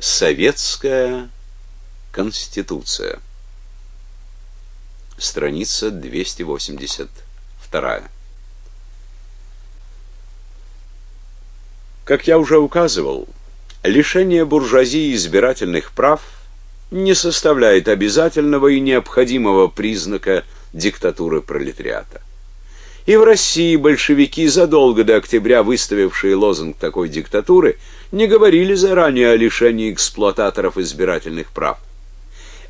Советская Конституция. Страница 282. Как я уже указывал, лишение буржуазии избирательных прав не составляет обязательного и необходимого признака диктатуры пролетариата. И в России большевики, задолго до октября выставившие лозунг такой диктатуры, не говорили заранее о лишении эксплуататоров избирательных прав.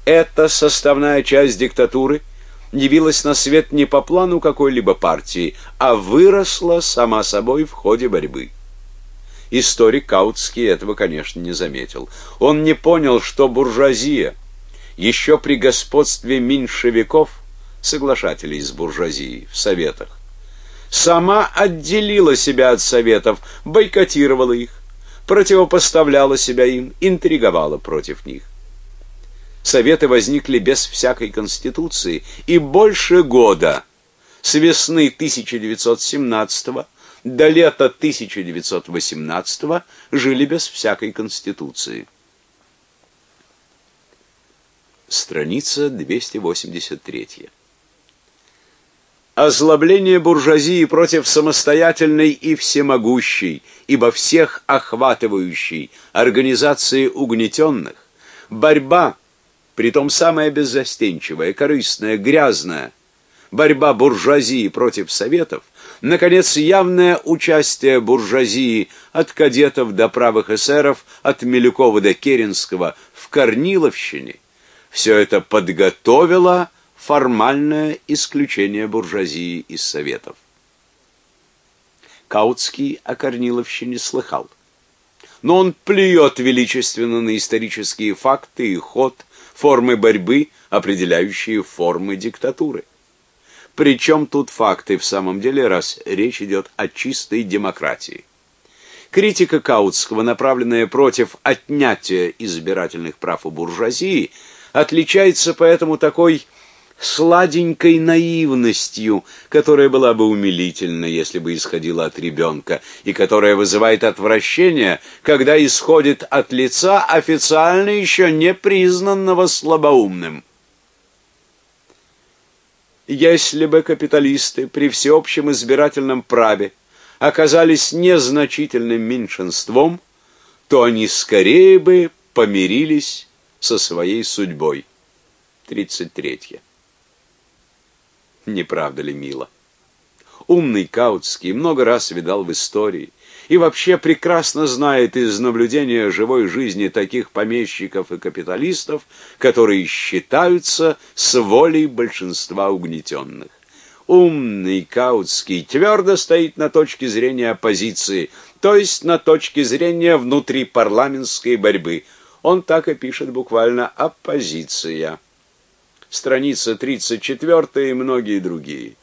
Эта составная часть диктатуры явилась на свет не по плану какой-либо партии, а выросла сама собой в ходе борьбы. Историк Каутский этого, конечно, не заметил. Он не понял, что буржуазия еще при господстве меньшевиков, соглашателей с буржуазией в советах, сама отделила себя от советов, бойкотировала их, противопоставляла себя им, интриговала против них. Советы возникли без всякой конституции и больше года с весны 1917 до лета 1918 жили без всякой конституции. Страница 283 озлобление буржуазии против самостоятельной и всемогущей, ибо всех охватывающей организации угнетенных, борьба, притом самая беззастенчивая, корыстная, грязная, борьба буржуазии против советов, наконец, явное участие буржуазии от кадетов до правых эсеров, от Милюкова до Керенского в Корниловщине, все это подготовило формальное исключение буржуазии из советов. Каутский о Корниловщине слыхал. Но он плюет величественно на исторические факты и ход, формы борьбы, определяющие формы диктатуры. Причем тут факты в самом деле, раз речь идет о чистой демократии. Критика Каутского, направленная против отнятия избирательных прав у буржуазии, отличается поэтому такой сладенькой наивностью, которая была бы умилительна, если бы исходила от ребенка, и которая вызывает отвращение, когда исходит от лица официально еще не признанного слабоумным. Если бы капиталисты при всеобщем избирательном праве оказались незначительным меньшинством, то они скорее бы помирились со своей судьбой. 33. Не правда ли мило? Умный Каутский много раз видал в истории и вообще прекрасно знает из наблюдения живой жизни таких помещиков и капиталистов, которые считаются с волей большинства угнетенных. Умный Каутский твердо стоит на точке зрения оппозиции, то есть на точке зрения внутрипарламентской борьбы. Он так и пишет буквально «оппозиция» страница 34 и многие другие.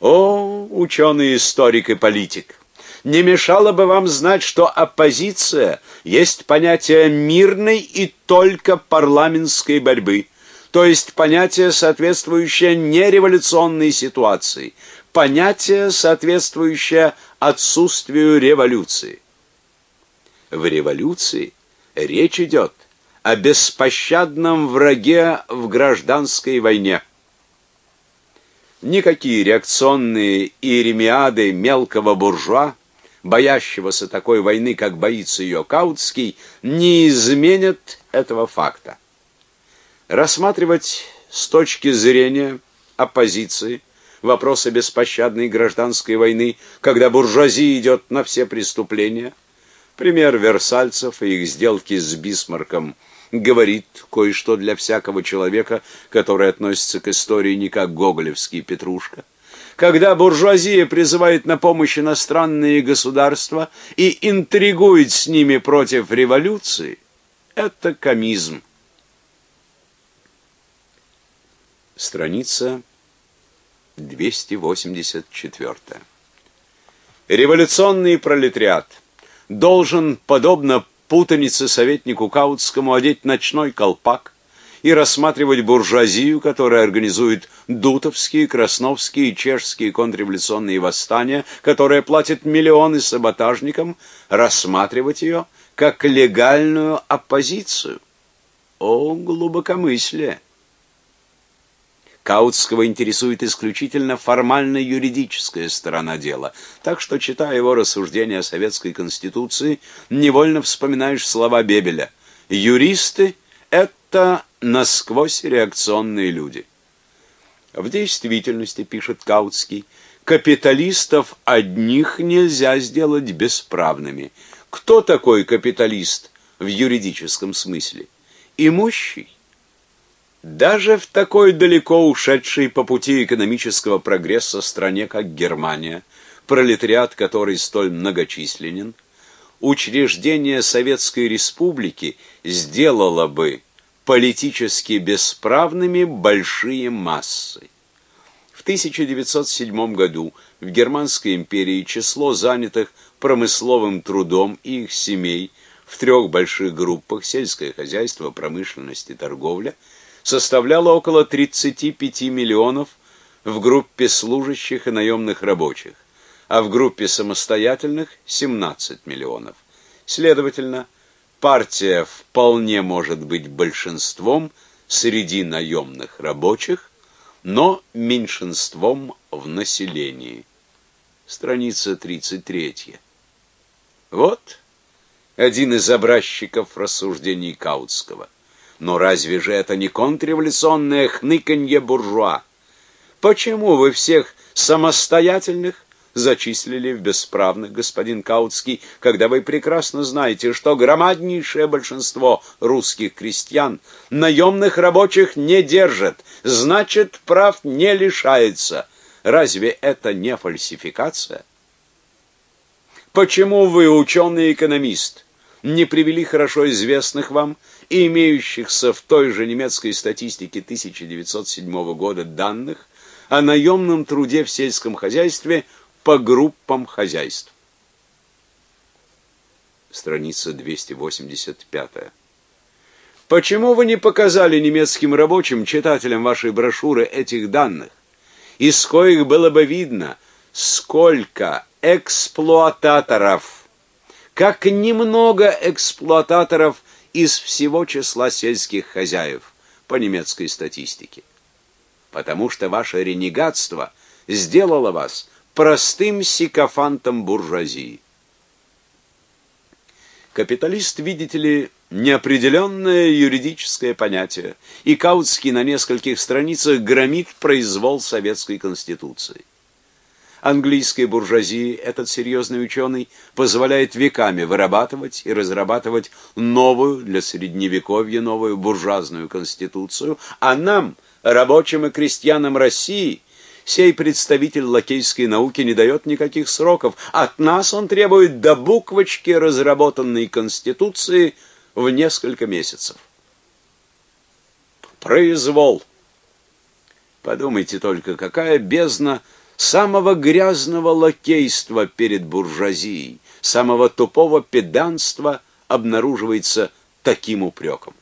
О, ученый историк и политик! Не мешало бы вам знать, что оппозиция есть понятие мирной и только парламентской борьбы, то есть понятие, соответствующее нереволюционной ситуации, понятие, соответствующее отсутствию революции. В революции речь идет о беспощадном враге в гражданской войне. Никакие реакционные иеремиады мелкого буржуа, боящегося такой войны, как боится ее Каутский, не изменят этого факта. Рассматривать с точки зрения оппозиции вопросы беспощадной гражданской войны, когда буржуазия идет на все преступления, пример версальцев и их сделки с Бисмарком – говорит кое-что для всякого человека, который относится к истории не как гоголевский Петрушка. Когда буржуазия призывает на помощь иностранные государства и интригует с ними против революции, это комизм. Страница 284. Революционный пролетариат должен, подобно путанице советнику Каутскому одеть ночной колпак и рассматривать буржуазию, которая организует дутовские, красновские и чешские контрреволюционные восстания, которая платит миллионы саботажникам, рассматривать ее как легальную оппозицию. О, глубокомыслие! Каутского интересует исключительно формально-юридическая сторона дела, так что, читая его рассуждения о советской конституции, невольно вспоминаешь слова Бебеля. Юристы — это насквозь реакционные люди. В действительности, пишет Каутский, капиталистов одних нельзя сделать бесправными. Кто такой капиталист в юридическом смысле? Имущий. Даже в такой далеко ушедшей по пути экономического прогресса стране, как Германия, пролетариат которой столь многочисленен, учреждение Советской Республики сделало бы политически бесправными большие массы. В 1907 году в Германской империи число занятых промысловым трудом и их семей в трех больших группах сельское хозяйство, промышленность и торговля – составляло около 35 миллионов в группе служащих и наемных рабочих, а в группе самостоятельных 17 миллионов. Следовательно, партия вполне может быть большинством среди наемных рабочих, но меньшинством в населении. Страница 33. Вот один из образчиков рассуждений Каутского. Но разве же это не контрреволюционное хныканье буржуа? Почему вы всех самостоятельных зачислили в бесправных, господин Каутский, когда вы прекрасно знаете, что громаднейшее большинство русских крестьян наемных рабочих не держит, значит, прав не лишается. Разве это не фальсификация? Почему вы, ученый-экономист, не привели хорошо известных вам имеющихся в той же немецкой статистике 1907 года данных о наемном труде в сельском хозяйстве по группам хозяйств. Страница 285. Почему вы не показали немецким рабочим, читателям вашей брошюры этих данных, из коих было бы видно, сколько эксплуататоров, как немного эксплуататоров из всего числа сельских хозяев по немецкой статистике. Потому что ваше ренегатство сделало вас простым сикофантом буржуазии. Капиталист, видите ли, неопределенное юридическое понятие, и Каутский на нескольких страницах громит произвол советской конституции английской буржуазии этот серьезный ученый позволяет веками вырабатывать и разрабатывать новую для средневековья новую буржуазную конституцию, а нам, рабочим и крестьянам России, сей представитель лакейской науки не дает никаких сроков. От нас он требует до буквочки разработанной конституции в несколько месяцев. Произвол. Подумайте только, какая бездна самого грязного лакейства перед буржуазией, самого тупого педанства обнаруживается таким упреком.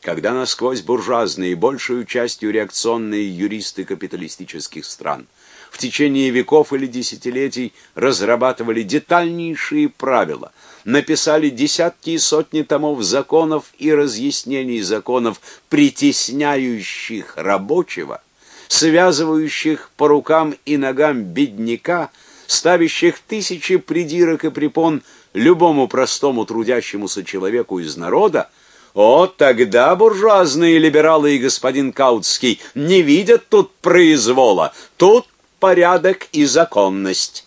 Когда насквозь буржуазные и большую частью реакционные юристы капиталистических стран в течение веков или десятилетий разрабатывали детальнейшие правила, написали десятки и сотни томов законов и разъяснений законов, притесняющих рабочего – связывающих по рукам и ногам бедняка, ставящих тысячи придирок и препон любому простому трудящемуся человеку из народа, о, тогда буржуазные либералы и господин Каутский не видят тут произвола, тут порядок и законность.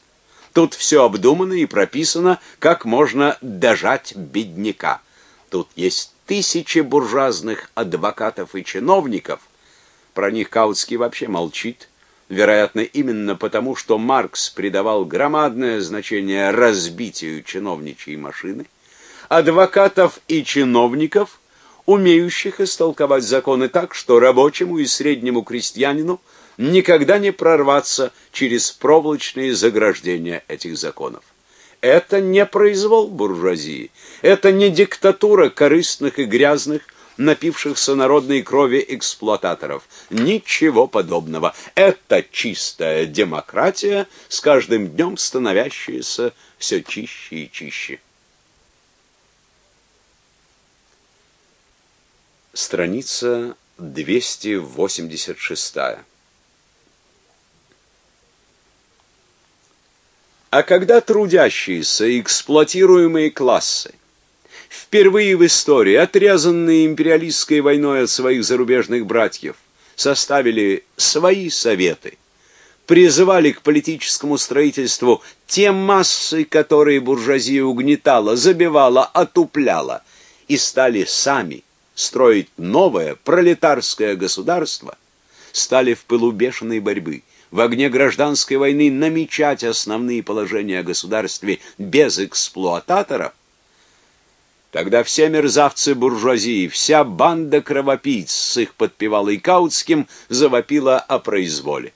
Тут все обдумано и прописано, как можно дожать бедняка. Тут есть тысячи буржуазных адвокатов и чиновников, про них Каутский вообще молчит, вероятно, именно потому, что Маркс придавал громадное значение разбитию чиновничьей машины, адвокатов и чиновников, умеющих истолковать законы так, что рабочему и среднему крестьянину никогда не прорваться через проволочные заграждения этих законов. Это не произвол буржуазии, это не диктатура корыстных и грязных, напившихся народной крови эксплуататоров. Ничего подобного. Это чистая демократия, с каждым днем становящаяся все чище и чище. Страница 286. А когда трудящиеся и эксплуатируемые классы впервые в истории отрезанные империалистской войной от своих зарубежных братьев, составили свои советы, призывали к политическому строительству те массы, которые буржуазия угнетала, забивала, отупляла, и стали сами строить новое пролетарское государство, стали в пылу бешеной борьбы, в огне гражданской войны намечать основные положения о государстве без эксплуататоров, тогда все мерзавцы буржуазии, вся банда кровопийц с их подпевалой Каутским завопила о произволе.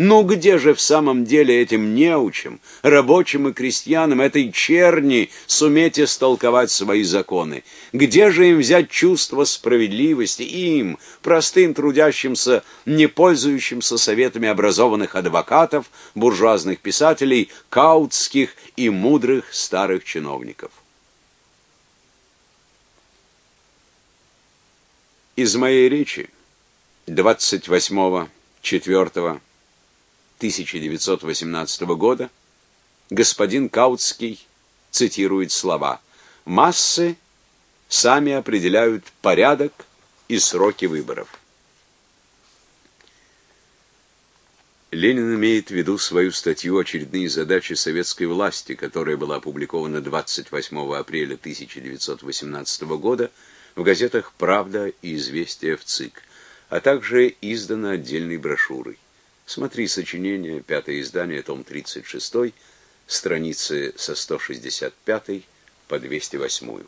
Ну где же в самом деле этим неучим, рабочим и крестьянам, этой черни суметь истолковать свои законы? Где же им взять чувство справедливости им, простым трудящимся, не пользующимся советами образованных адвокатов, буржуазных писателей, каутских и мудрых старых чиновников? Из моей речи 28 4 1918 года господин Каутский цитирует слова «Массы сами определяют порядок и сроки выборов». Ленин имеет в виду свою статью «Очередные задачи советской власти», которая была опубликована 28 апреля 1918 года в газетах «Правда» и «Известия» в ЦИК, а также издана отдельной брошюрой. Смотри сочинение, пятое издание, том 36, страницы со 165 по 208.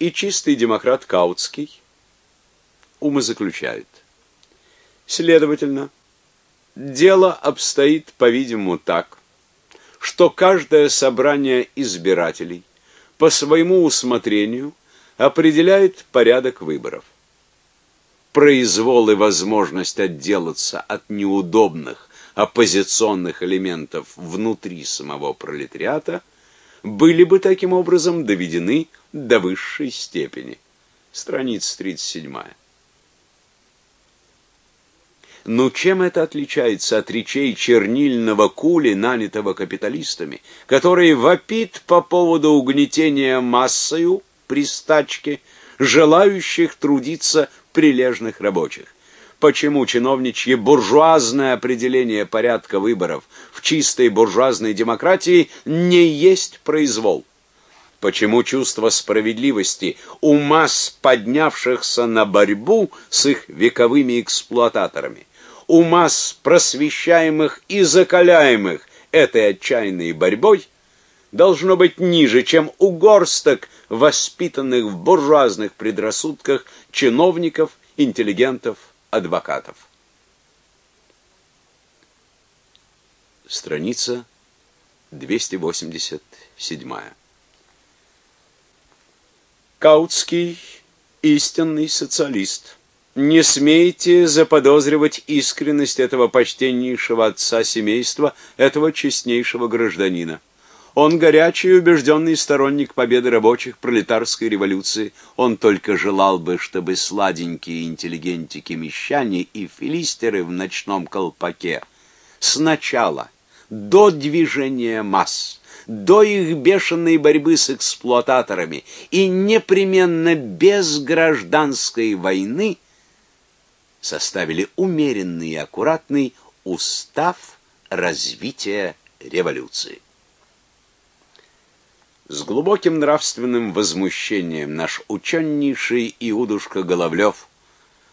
И чистый демократ Каутский умозаключает. Следовательно, дело обстоит, по-видимому, так, что каждое собрание избирателей по своему усмотрению определяет порядок выборов произвол и возможность отделаться от неудобных оппозиционных элементов внутри самого пролетариата были бы таким образом доведены до высшей степени. Страница 37. Но чем это отличается от речей чернильного кули, нанятого капиталистами, который вопит по поводу угнетения массою при стачке желающих трудиться прилежных рабочих. Почему чиновничье буржуазное определение порядка выборов в чистой буржуазной демократии не есть произвол? Почему чувство справедливости у масс, поднявшихся на борьбу с их вековыми эксплуататорами, у масс, просвещаемых и закаляемых этой отчаянной борьбой, должно быть ниже, чем у горсток воспитанных в буржуазных предрассудках чиновников, интеллигентов, адвокатов. Страница 287. Каутский истинный социалист. Не смейте заподозривать искренность этого почтеннейшего отца семейства, этого честнейшего гражданина. Он горячий и убежденный сторонник победы рабочих пролетарской революции. Он только желал бы, чтобы сладенькие интеллигентики-мещане и филистеры в ночном колпаке сначала, до движения масс, до их бешеной борьбы с эксплуататорами и непременно без гражданской войны составили умеренный и аккуратный устав развития революции. С глубоким нравственным возмущением наш ученейший Иудушка Головлев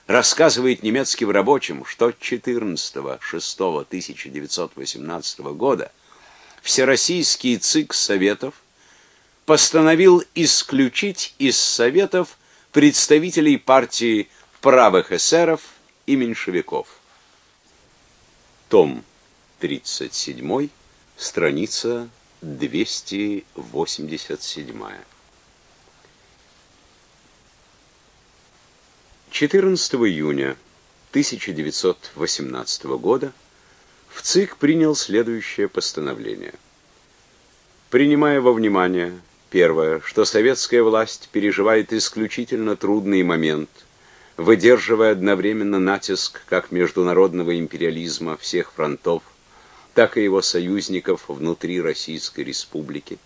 рассказывает немецким рабочим, что 14.06.1918 года Всероссийский ЦИК Советов постановил исключить из Советов представителей партии правых эсеров и меньшевиков. Том 37, страница 287. 14 июня 1918 года в ЦИК принял следующее постановление. Принимая во внимание Первое, что советская власть переживает исключительно трудный момент, выдерживая одновременно натиск как международного империализма всех фронтов, так и его союзников внутри Российской Республики,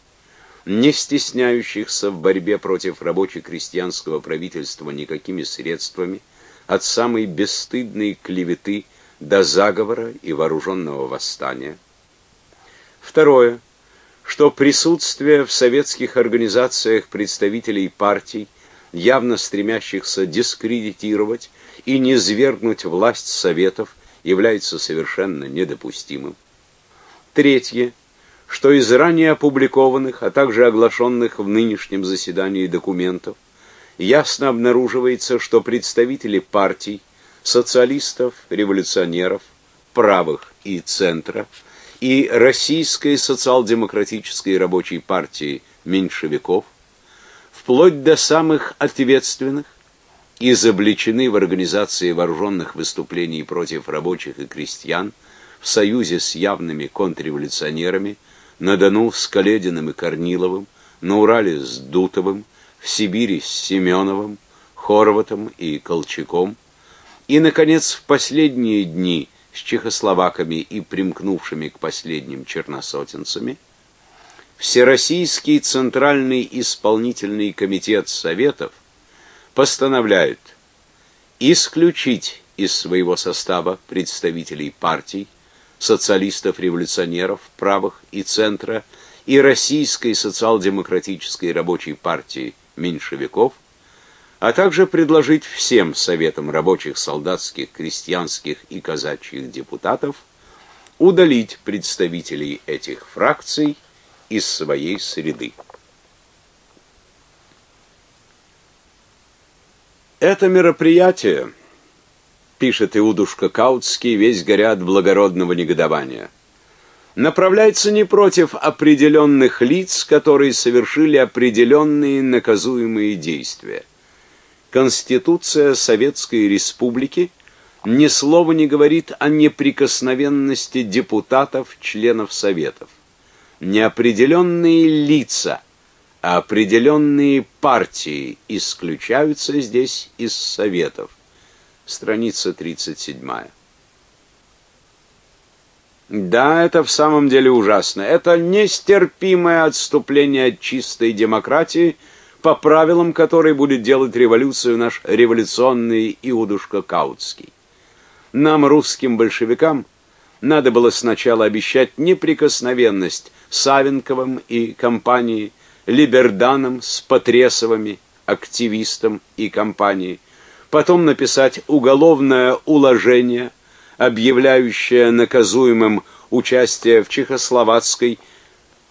не стесняющихся в борьбе против рабоче-крестьянского правительства никакими средствами, от самой бесстыдной клеветы до заговора и вооруженного восстания. Второе что присутствие в советских организациях представителей партий, явно стремящихся дискредитировать и низвергнуть власть советов, является совершенно недопустимым. Третье, что из ранее опубликованных, а также оглашенных в нынешнем заседании документов ясно обнаруживается, что представители партий, социалистов, революционеров, правых и центра – и Российской социал-демократической рабочей партии меньшевиков, вплоть до самых ответственных, изобличены в организации вооруженных выступлений против рабочих и крестьян в союзе с явными контрреволюционерами на Дону с Калединым и Корниловым, на Урале с Дутовым, в Сибири с Семеновым, Хорватом и Колчаком, и, наконец, в последние дни с чехословаками и примкнувшими к последним черносотенцами, Всероссийский Центральный Исполнительный Комитет Советов постановляет исключить из своего состава представителей партий, социалистов-революционеров, правых и центра и Российской социал-демократической рабочей партии меньшевиков а также предложить всем советам рабочих, солдатских, крестьянских и казачьих депутатов удалить представителей этих фракций из своей среды. Это мероприятие, пишет Иудушка Каутский, весь горят благородного негодования, направляется не против определенных лиц, которые совершили определенные наказуемые действия Конституция Советской Республики ни слова не говорит о неприкосновенности депутатов, членов советов. Неопределенные лица, а определенные партии исключаются здесь из советов. Страница 37. Да, это в самом деле ужасно. Это нестерпимое отступление от чистой демократии – по правилам которой будет делать революцию наш революционный Иудушка Каутский. Нам, русским большевикам, надо было сначала обещать неприкосновенность Савенковым и компании, Либерданом с Потресовыми, активистом и компанией, потом написать уголовное уложение, объявляющее наказуемым участие в чехословацкой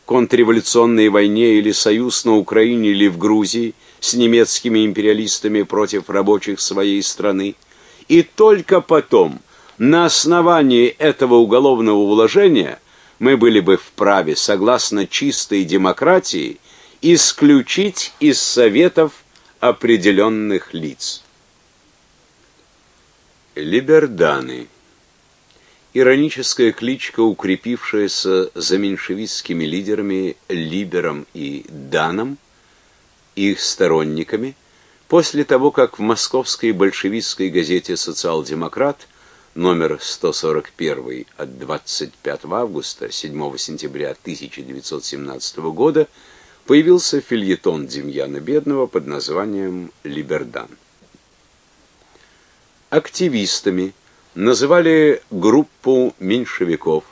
контрреволюционной войне или союз на Украине или в Грузии с немецкими империалистами против рабочих своей страны. И только потом, на основании этого уголовного уложения, мы были бы вправе, согласно чистой демократии, исключить из советов определенных лиц. Либерданы Ироническая кличка, укрепившаяся за меньшевистскими лидерами Либером и Даном, их сторонниками, после того, как в московской большевистской газете «Социал-демократ» номер 141 от 25 августа 7 сентября 1917 года появился фильетон Демьяна Бедного под названием «Либердан». Активистами называли группу меньшевиков,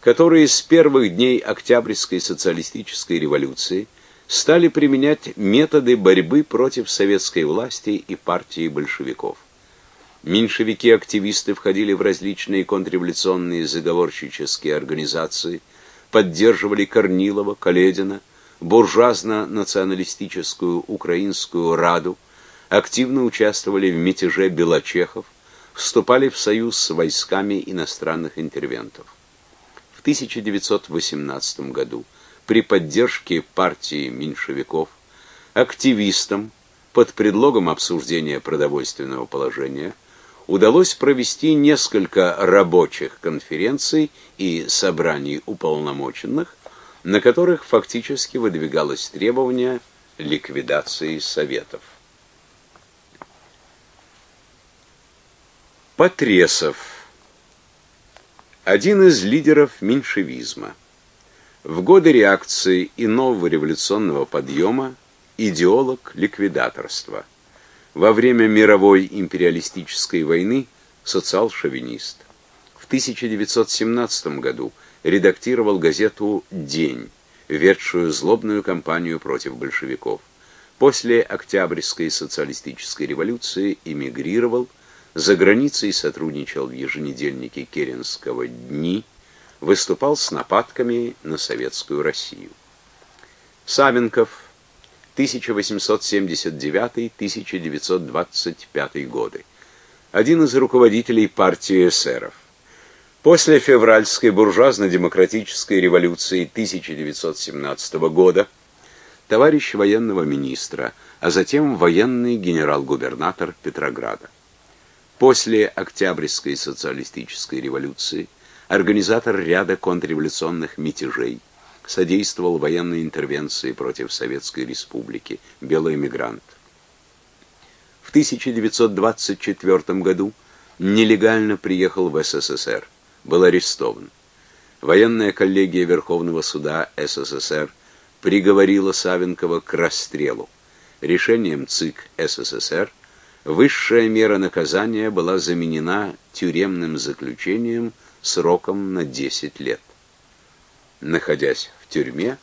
которые с первых дней Октябрьской социалистической революции стали применять методы борьбы против советской власти и партии большевиков. Меньшевики-активисты входили в различные контрреволюционные заговорщические организации, поддерживали Корнилова, Каледина, буржуазно-националистическую Украинскую Раду, активно участвовали в мятеже белочехов, вступали в союз с войсками иностранных интервентов. В 1918 году при поддержке партии меньшевиков активистам под предлогом обсуждения продовольственного положения удалось провести несколько рабочих конференций и собраний уполномоченных, на которых фактически выдвигалось требование ликвидации советов. Потресов один из лидеров меньшевизма. В годы реакции и нового революционного подъема идеолог ликвидаторства. Во время мировой империалистической войны социал-шовинист. В 1917 году редактировал газету День, ведшую злобную кампанию против большевиков. После Октябрьской социалистической революции эмигрировал за границей сотрудничал в еженедельнике Керенского «Дни», выступал с нападками на советскую Россию. Савенков, 1879-1925 годы. Один из руководителей партии эсеров. После февральской буржуазно-демократической революции 1917 года товарищ военного министра, а затем военный генерал-губернатор Петрограда. После Октябрьской социалистической революции организатор ряда контрреволюционных мятежей, содействовал военной интервенции против Советской Республики, белый эмигрант. В 1924 году нелегально приехал в СССР, был арестован. Военная коллегия Верховного суда СССР приговорила Савенкова к расстрелу. Решением ЦИК СССР – высшая мера наказания была заменена тюремным заключением сроком на 10 лет. Находясь в тюрьме,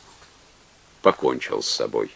покончил с собой.